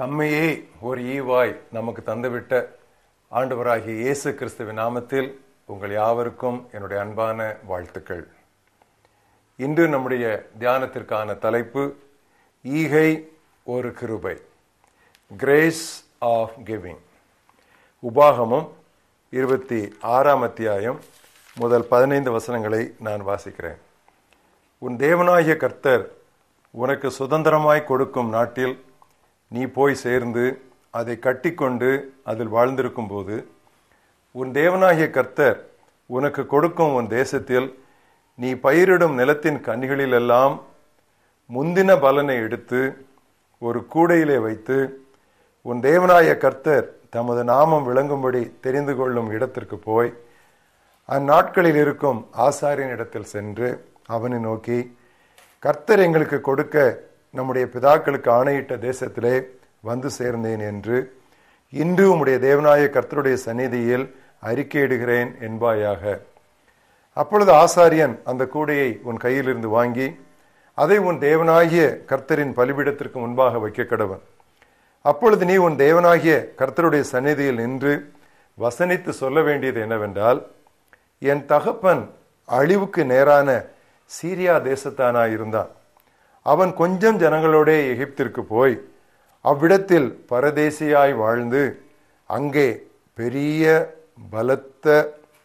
தம்மையே ஒரு ஈவாய் நமக்கு தந்துவிட்ட ஆண்டவராகிய இயேசு கிறிஸ்துவின் நாமத்தில் உங்கள் யாவருக்கும் என்னுடைய அன்பான வாழ்த்துக்கள். இன்று நம்முடைய தியானத்திற்கான தலைப்பு ஈகை ஒரு கிருபை கிரேஸ் ஆஃப் கிவிங் உபாகமும் இருபத்தி ஆறாம் அத்தியாயம் முதல் பதினைந்து வசனங்களை நான் வாசிக்கிறேன். உன் தேவனாகிய கர்த்தர் உனக்கு சுதந்திரமாய் கொடுக்கும் நாட்டில் நீ போய் சேர்ந்து அதை கட்டிக்கொண்டு அதில் வாழ்ந்திருக்கும் போது உன் தேவனாகிய கர்த்தர் உனக்கு கொடுக்கும் உன் தேசத்தில் நீ பயிரிடும் நிலத்தின் கனிகளிலெல்லாம் முந்தின பலனை எடுத்து ஒரு கூடையிலே வைத்து உன் தேவனாய கர்த்தர் தமது நாமம் விளங்கும்படி தெரிந்து கொள்ளும் இடத்திற்கு போய் அந்நாட்களில் இருக்கும் ஆசாரியின் இடத்தில் சென்று அவனை நோக்கி கர்த்தர் எங்களுக்கு கொடுக்க நம்முடைய பிதாக்களுக்கு ஆணையிட்ட தேசத்திலே வந்து சேர்ந்தேன் என்று இன்று உம்முடைய தேவனாய கர்த்தருடைய சந்நிதியில் அறிக்கையிடுகிறேன் என்பாயாக. அப்பொழுது ஆசாரியன் அந்த கூடையை உன் கையிலிருந்து வாங்கி அதை உன் தேவனாகிய கர்த்தரின் பலிபீடத்திற்கு முன்பாக வைக்க கடவன் அப்பொழுது நீ உன் தேவனாகிய கர்த்தருடைய சந்நிதியில் நின்று வசனித்து சொல்ல வேண்டியது என்னவென்றால் என் தகப்பன் அழிவுக்கு நேரான சீரியா தேசத்தானாயிருந்தான். அவன் கொஞ்சம் ஜனங்களோடே எகிப்திற்கு போய் அவ்விடத்தில் பரதேசியாய் வாழ்ந்து அங்கே பெரிய பலத்த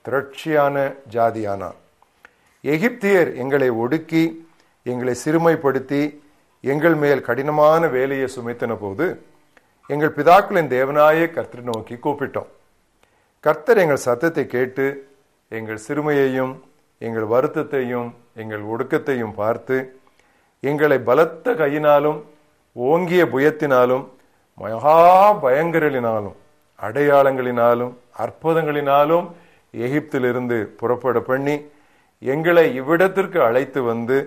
திரட்சியான ஜாதியானான். எகிப்தியர் எங்களை ஒடுக்கி எங்களை சிறுமைப்படுத்தி எங்கள் மேல் கடினமான வேலையை சுமைத்தன போது எங்கள் பிதாக்களின் தேவனாய கர்த்தர் நோக்கி கூப்பிட்டோம். கர்த்தர் எங்கள் சத்தத்தை கேட்டு எங்கள் சிறுமையையும் எங்கள் வருத்தத்தையும் எங்கள் ஒடுக்கத்தையும் பார்த்து எங்களை பலத்த கையினாலும் ஓங்கிய புயத்தினாலும் மகா பயங்கரலினாலும் அடையாளங்களினாலும் அற்புதங்களினாலும் எகிப்திலிருந்து புறப்பட பண்ணி எங்களை இவ்விடத்திற்கு அழைத்து வந்து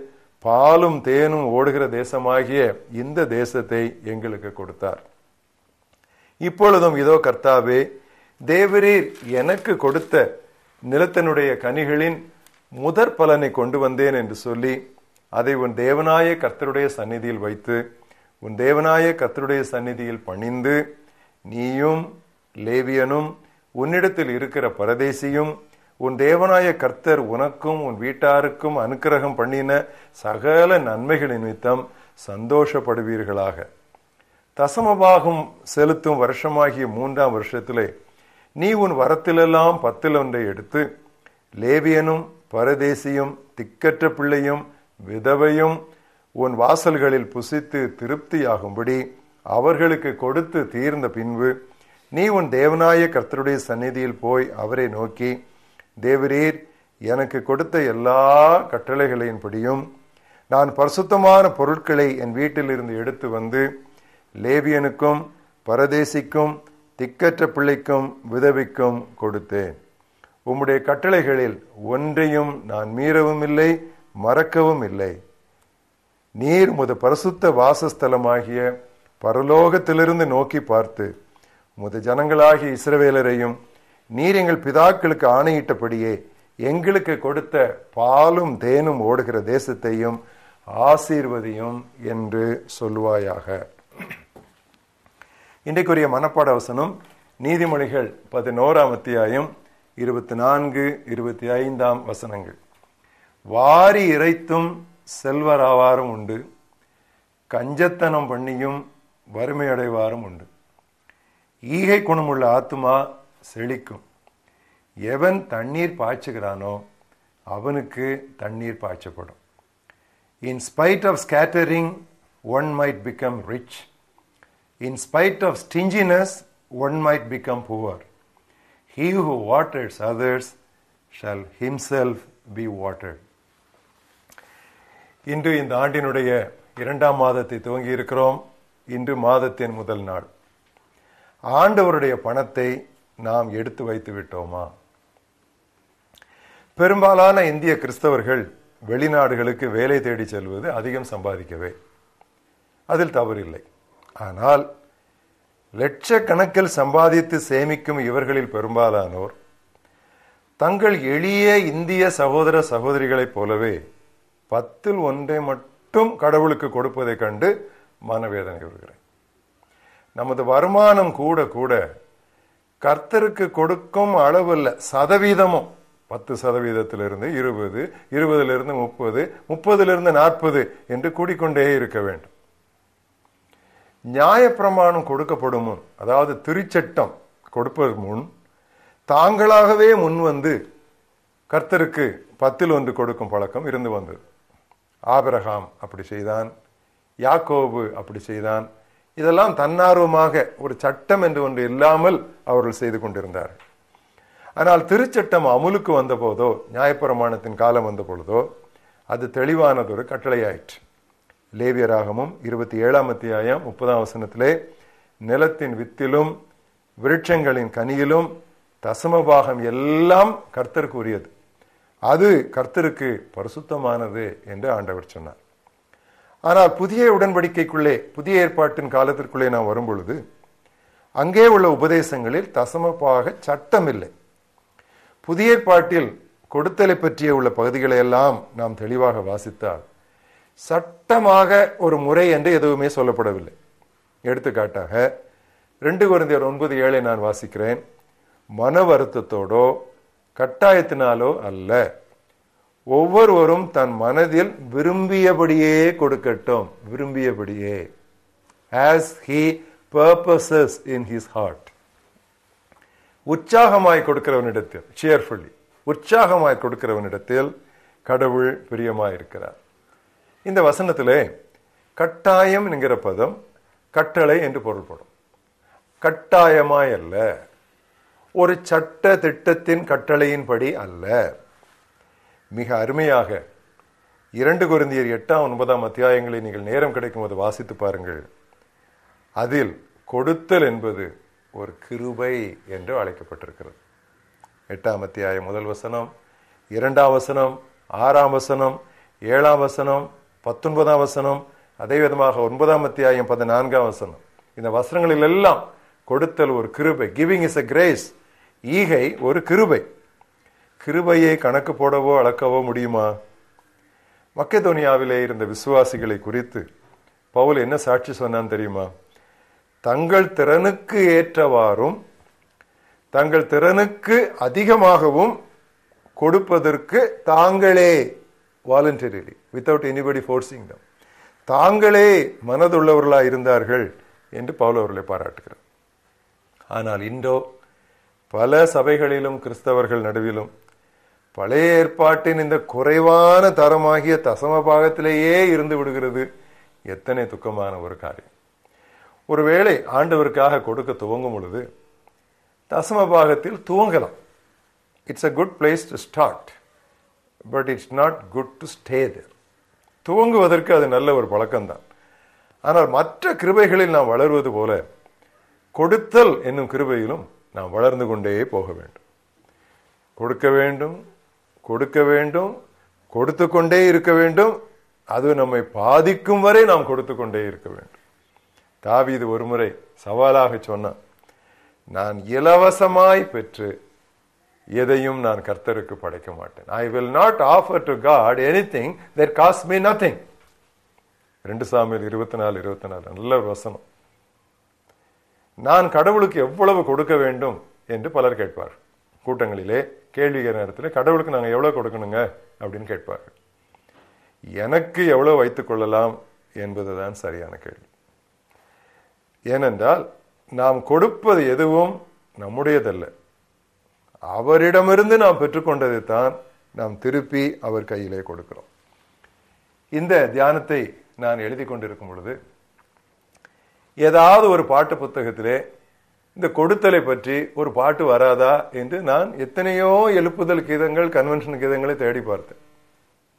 பாலும் தேனும் ஓடுகிற தேசமாகிய இந்த தேசத்தை எங்களுக்கு கொடுத்தார். இப்பொழுதும் இதோ கர்த்தாவே தேவரீர் எனக்கு கொடுத்த நிலத்தினுடைய கனிகளின் முதற் பலனை கொண்டு வந்தேன் என்று சொல்லி அதை உன் தேவனாய கர்த்தருடைய சந்நிதியில் வைத்து உன் தேவனாய கர்த்தருடைய சந்நிதியில் பணிந்து நீயும் லேவியனும் உன்னிடத்தில் இருக்கிற பரதேசியும் உன் தேவனாய கர்த்தர் உனக்கும் உன் வீட்டாருக்கும் அனுக்கிரகம் பண்ணின சகல நன்மைகள் நிமித்தம் சந்தோஷப்படுவீர்களாக. தசமபாகம் செலுத்தும் வருஷமாகிய மூன்றாம் வருஷத்திலே நீ உன் வரத்திலெல்லாம் பத்தில் ஒன்றை எடுத்து லேவியனும் பரதேசியும் திக்கற்ற பிள்ளையும் விதவையும் உன் வாசல்களில் புசித்து திருப்தியாகும்படி அவர்களுக்கு கொடுத்து தீர்ந்த பின்பு நீ உன் தேவனாய கர்த்தருடைய சந்நிதியில் போய் அவரை நோக்கி தேவரீர் எனக்கு கொடுத்த எல்லா கட்டளைகளின்படியும் நான் பரிசுத்தமான பொருட்களை என் வீட்டில் இருந்து எடுத்து வந்து லேவியனுக்கும் பரதேசிக்கும் திக்கற்ற பிள்ளைக்கும் விதவிக்கும் கொடுத்தேன். உம்முடைய கட்டளைகளில் ஒன்றையும் நான் மீறவும் இல்லை மறக்கவும் இல்லை. நீர் முத பரிசுத்த வாசஸ்தலமாகிய பரலோகத்திலிருந்து நோக்கி பார்த்து முத ஜனங்களாகிய இஸ்ரவேலரையும் நீர் எங்கள் பிதாக்களுக்கு ஆணையிட்டபடியே எங்களுக்கு கொடுத்த பாலும் தேனும் ஓடுகிற தேசத்தையும் ஆசீர்வதியும் என்று சொல்லுவாயாக. இன்றைக்குரிய மனப்பாட வசனம் நீதிமொழிகள் பதினோராம் அத்தியாயம் இருபத்தி நான்கு இருபத்தி ஐந்தாம் வசனங்கள். வாரி இறைத்தும் செல்வராவாரும் உண்டு. கஞ்சத்தனம் பண்ணியும் வறுமையடைவாரும் உண்டு. ஈகை குணமுள்ள ஆத்மா செழிக்கும். எவன் தண்ணீர் பாய்ச்சுகிறானோ அவனுக்கு தண்ணீர் பாய்ச்சப்படும். In spite of scattering one might become rich in spite of stinginess one might become poor he who waters others shall himself be watered இன்று இந்த ஆண்டினுடைய இரண்டாம் மாதத்தை துவங்கி இருக்கிறோம் இன்று மாதத்தின் முதல் நாள். ஆண்டவருடைய பணத்தை நாம் எடுத்து வைத்து விட்டோமா? பெரும்பாலான இந்திய கிறிஸ்தவர்கள் வெளிநாடுகளுக்கு வேலை தேடி செல்வது அதிகம் சம்பாதிக்கவே. அதில் தவறில்லை. ஆனால் லட்சக்கணக்கில் சம்பாதித்து சேமிக்கும் இவர்களில் பெரும்பாலானோர் தங்கள் எளிய இந்திய சகோதர சகோதரிகளைப் போலவே பத்தில் ஒன்றை மட்டும் கடவுளுக்கு கொடுப்பதை கண்டு மனவேதனை வருகிறேன் நமது வருமானம் கூட கூட கர்த்தருக்கு கொடுக்கும் அளவில் சதவீதமும் பத்து சதவீதத்திலிருந்து இருபது இருபதிலிருந்து முப்பது முப்பதிலிருந்து நாற்பது என்று கூடிக்கொண்டே இருக்க வேண்டும். நியாயப்பிரமாணம் கொடுக்கப்படும் முன் அதாவது திருச்சட்டம் கொடுப்பது முன் தாங்களாகவே முன் வந்து கர்த்தருக்கு பத்தில் ஒன்று கொடுக்கும் பழக்கம் இருந்து வந்தது. ஆபிரகாம் அப்படி செய்தான் யாக்கோபு அப்படி செய்தான். இதெல்லாம் தன்னார்வமாக ஒரு சட்டம் என்று ஒன்று இல்லாமல் அவர்கள் செய்து கொண்டிருந்தார் ஆனால் திருச்சட்டம் அமுலுக்கு வந்த போதோ நியாயப்பிரமாணத்தின் காலம் வந்த பொழுதோ அது தெளிவானதொரு கட்டளையாயிற்று. லேவியராகமும் இருபத்தி ஏழாம் அத்தியாயம் முப்பதாம் வசனத்திலே நிலத்தின் வித்திலும் விருட்சங்களின் கனியிலும் தசமபாகம் எல்லாம் கர்த்தருக்கு உரியது அது கர்த்தருக்கு பரிசுத்தமானது என்று ஆண்டவர் சொன்னார். ஆனால் புதிய உடன்படிக்கைக்குள்ளே புதிய ஏற்பாட்டின் காலத்திற்குள்ளே நாம் வரும்பொழுது அங்கே உள்ள உபதேசங்களில் தசமப்பாக சட்டம் இல்லை புதிய ஏற்பாட்டில் கொடுத்தலை பற்றிய உள்ள பகுதிகளை எல்லாம் நாம் தெளிவாக வாசித்தால் சட்டமாக ஒரு முறை என்று எதுவுமே சொல்லப்படவில்லை. எடுத்துக்காட்டாக ரெண்டு குழந்தையர் ஒன்பது ஏழை நான் வாசிக்கிறேன். மன வருத்தத்தோடோ கட்டாயத்தினாலோ அல்ல. ஒவ்வொருவரும் தன் மனதில் விரும்பியபடியே கொடுக்கட்டும். விரும்பியபடியே. As he purposes in his heart உற்சாகமாய் கொடுக்கிறவனிடத்தில் சியர்ஃபுல்லி உற்சாகமாய் கொடுக்கிறவனிடத்தில் கடவுள் பிரியமாயிருக்கிறார். இந்த வசனத்திலே கட்டாயம் என்கிற பதம் கட்டளை என்று பொருள்படும். கட்டாயமாய் அல்ல. ஒரு சட்ட திட்டத்தின் கட்டளையின்படி அல்ல. மிக அருமையாக இரண்டு குருந்தியர் எட்டாம் ஒன்பதாம் அத்தியாயங்களை நீங்கள் நேரம் கிடைக்கும் போது வாசித்து பாருங்கள். அதில் கொடுத்தல் என்பது ஒரு கிருபை என்று அழைக்கப்பட்டிருக்கிறது. எட்டாம் அத்தியாயம் முதல் வசனம் இரண்டாம் வசனம் ஆறாம் வசனம் ஏழாம் வசனம் பத்தொன்பதாம் வசனம் அதே விதமாக ஒன்பதாம் அத்தியாயம் பதினான்காம் வசனம். இந்த வசனங்களில் எல்லாம் கொடுத்தல் ஒரு கிருபை. கிவிங் இஸ் அ கிரேஸ் ஈகை ஒரு கிருபை. கிருபையை கணக்கு போடவோ அளக்கவோ முடியுமா? மக்கதோனியாவிலே இருந்த விசுவாசிகளை குறித்து பவுல் என்ன சாட்சி சொன்னான் தெரியுமா? தங்கள் திறனுக்கு ஏற்றவாறும் தங்கள் திறனுக்கு அதிகமாகவும் கொடுப்பதற்கு தாங்களே voluntarily without anybody forcing them தாங்களே மனதுள்ளவர்களாக இருந்தார்கள் என்று பவுல் அவர்களை பாராட்டுகிறார். ஆனால் இன்றோ பல சபைகளிலும் கிறிஸ்தவர்கள் நடுவிலும் பழைய ஏற்பாட்டின் இந்த குறைவான தரமாகிய தசம பாகத்திலேயே இருந்து விடுகிறது எத்தனை துக்கமான ஒரு காரியம். ஒருவேளை ஆண்டவருக்காக கொடுக்க துவங்கும் பொழுது தசம பாகத்தில் துவங்கலாம். It's a good place to start but it's not good to stay there துவங்குவதற்கு அது நல்ல ஒரு பழக்கம்தான். ஆனால் மற்ற கிருபைகளில் நாம் வளர்வது போல கொடுத்தல் என்னும் கிருபையிலும் நாம் வளர்ந்து கொண்டே போக வேண்டும். கொடுக்க வேண்டும் கொடுக்க வேண்டும் கொடுத்து கொண்டே இருக்க வேண்டும். அது நம்மை பாதிக்கும் வரை நாம் கொடுத்து கொண்டே இருக்க வேண்டும். தாவிது ஒரு முறை சவாலாக சொன்னான் நான் இலவசமாய் பெற்று எதையும் நான் கர்த்தருக்கு படைக்க மாட்டேன். I will not offer to God anything that cost me nothing ரெண்டு சாமியில் இருபத்தி நாலு இருபத்தி நாலு நல்ல வசனம். நான் கடவுளுக்கு எவ்வளவு கொடுக்க வேண்டும் என்று பலர் கேட்பார். கூட்டங்களிலே கேள்வி நேரத்தில் கடவுளுக்கு நாங்கள் எவ்வளவு கொடுக்கணுங்க? அப்படின்னு கேட்பார்கள் எனக்கு எவ்வளவு வைத்து கொள்ளலாம் என்பதுதான் சரியான கேள்வி. ஏனென்றால் நாம் கொடுப்பது எதுவும் நம்முடையதல்ல. அவரிடமிருந்து நாம் பெற்றுக்கொண்டதை தான் நாம் திருப்பி அவர் கையிலே கொடுக்கிறோம். இந்த தியானத்தை நான் எழுதி கொண்டிருக்கும் பொழுது ஏதாவது ஒரு பாட்டு புத்தகத்திலே இந்த கொடுத்தலை பற்றி ஒரு பாட்டு வராதா என்று நான் எத்தனையோ எழுப்புதல் கீதங்கள் கன்வென்ஷன் கீதங்களை தேடி பார்த்தேன்.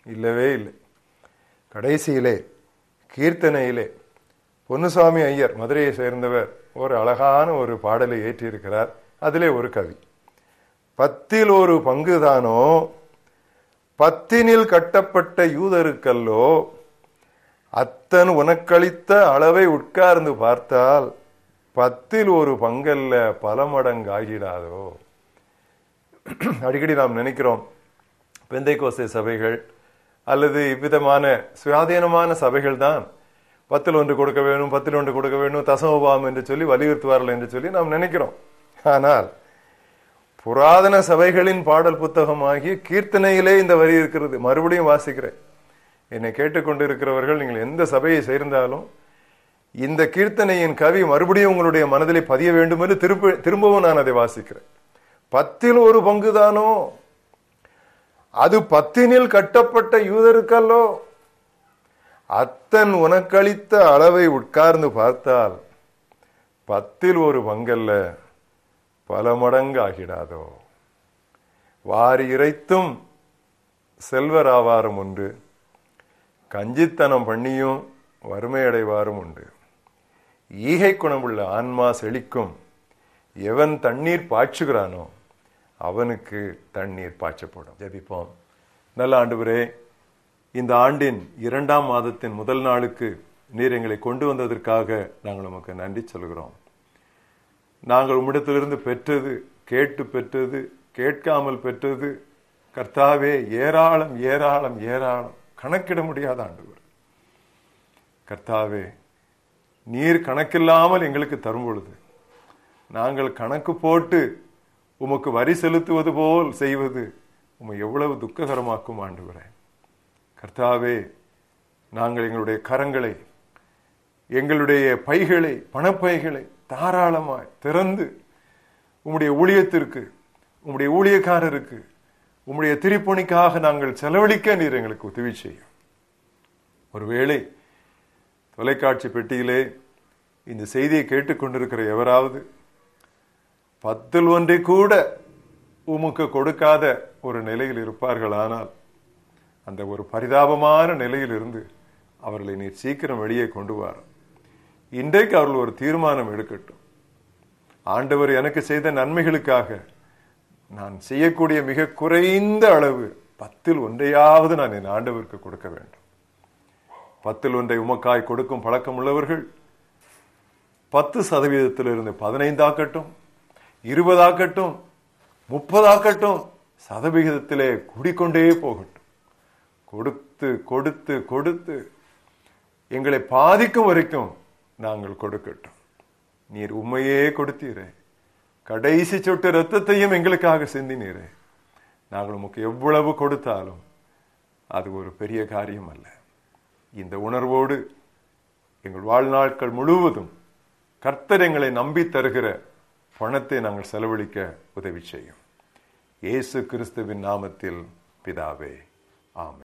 இல்லவே இல்லை. கடைசியிலே கீர்த்தனையிலே பொன்னுசாமி ஐயர் மதுரையை சேர்ந்தவர் ஒரு அழகான ஒரு பாடலை ஏற்றியிருக்கிறார். அதிலே ஒரு கவி. பத்தில் ஒரு பங்குதானோ பத்தினில் கட்டப்பட்ட யூதருக்கல்லோ அத்தன் உனக்களித்த அளவை உட்கார்ந்து பார்த்தால் பத்தில் ஒரு பங்கல்ல பல மடங்கு ஆகிடாதோ அடிக்கடி நாம் நினைக்கிறோம் பெந்தை கோசை சபைகள் அல்லது இவ்விதமான சுயாதீனமான சபைகள் தான் பத்தில் ஒன்று கொடுக்க வேணும் பத்தில் ஒன்று கொடுக்க வேணும் தசமபாவம் என்று சொல்லி வலியுறுத்துவார்கள் என்று சொல்லி நாம் நினைக்கிறோம். ஆனால் புராதன சபைகளின் பாடல் புத்தகமாகிய கீர்த்தனையிலே இந்த வரி இருக்கிறது. மறுபடியும் வாசிக்கிறேன். என்னை கேட்டுக்கொண்டிருக்கிறவர்கள் நீங்கள் எந்த சபையை சேர்ந்தாலும் இந்த கீர்த்தனையின் கவி மறுபடியும் உங்களுடைய மனதிலே பதிய வேண்டும் என்று திருப்ப திரும்பவும் நான் அதை வாசிக்கிறேன். பத்தில் ஒரு பங்குதானோ? அது பத்தினில் கட்டப்பட்ட யூதருக்கல்லோ? அத்தன் உனக்களித்த அளவை உட்கார்ந்து பார்த்தால் பத்தில் ஒரு பங்கல்ல பல மடங்கு ஆகிடாதோ? வாரி இறைத்தும் செல்வராவாரும் ஒன்று கஞ்சித்தனம் பண்ணியும் வறுமையடைவாரும் உண்டு. ஈகை குணமுள்ள ஆன்மா செழிக்கும். எவன் தண்ணீர் பாய்ச்சுகிறானோ அவனுக்கு தண்ணீர் பாய்ச்சப்படும். ஜபிப்போம். நல்ல ஆண்டுவரே இந்த ஆண்டின் இரண்டாம் மாதத்தின் முதல் நாளுக்கு நீர் எங்களை கொண்டு வந்ததற்காக நாங்கள் உமக்கு நன்றி சொல்கிறோம். நாங்கள் உம்மிடத்திலிருந்து பெற்றது கேட்டு பெற்றது கேட்காமல் பெற்றது கர்த்தாவே ஏராளம் ஏராளம் ஏராளம். கணக்கிட முடியாத ஆண்டவர். கர்த்தாவே நீர் கணக்கில்லாமல் எங்களுக்கு தரும் பொழுது நாங்கள் கணக்கு போட்டு உமக்கு வரி செலுத்துவது போல் செய்வது உமை எவ்வளவு துக்ககரமாக்கும் ஆண்டுவரே. கர்த்தாவே நாங்கள் எங்களுடைய கரங்களை எங்களுடைய பைகளை பணப்பைகளை தாராளமாய் திறந்து உம்முடைய ஊழியத்திற்கு உம்முடைய ஊழியக்காரருக்கு உம்முடைய திருப்பணிக்காக நாங்கள் செலவழிக்க நீர் எங்களுக்கு உதவி செய்யும். ஒருவேளை தொலைக்காட்சி பெட்டியிலே இந்த செய்தியை கேட்டுக்கொண்டிருக்கிற எவராவது பத்தில் ஒன்றை கூட உமக்கு கொடுக்காத ஒரு நிலையில் இருப்பார்கள் ஆனால் அந்த ஒரு பரிதாபமான நிலையில் இருந்து அவர்களை நீர் சீக்கிரம் வெளியே கொண்டு வார இன்றைக்கு அவர்கள் ஒரு தீர்மானம் எடுக்கட்டும். ஆண்டவர் எனக்கு செய்த நன்மைகளுக்காக நான் செய்யக்கூடிய மிக குறைந்த அளவு பத்தில் ஒன்றையாவது நான் என் ஆண்டவருக்கு கொடுக்க வேண்டும். பத்தில் ஒன்றை உமக்காய் கொடுக்கும் பழக்கம் உள்ளவர்கள் பத்து சதவீதத்திலிருந்து பதினைந்தாக்கட்டும் இருபதாக்கட்டும் முப்பதாக்கட்டும் சதவிகிதத்திலே கூடிக்கொண்டே போகட்டும். கொடுத்து கொடுத்து கொடுத்து எங்களை பாதிக்கும் வரைக்கும் நாங்கள் கொடுக்கட்டும். நீர் உண்மையே கொடுத்தீரே. கடைசி சொட்டு ரத்தத்தையும் எங்களுக்காக சிந்தினீரே. நாங்கள் உமக்கு எவ்வளவு கொடுத்தாலும் அது ஒரு பெரிய காரியம் அல்ல. இந்த உணர்வோடு எங்கள் வாழ்நாட்கள் முழுவதும் கர்த்தர் எங்களை நம்பி தருகிற பணத்தை நாங்கள் செலவழிக்க உதவி செய்யும். இயேசு கிறிஸ்துவின் நாமத்தில் பிதாவே ஆமை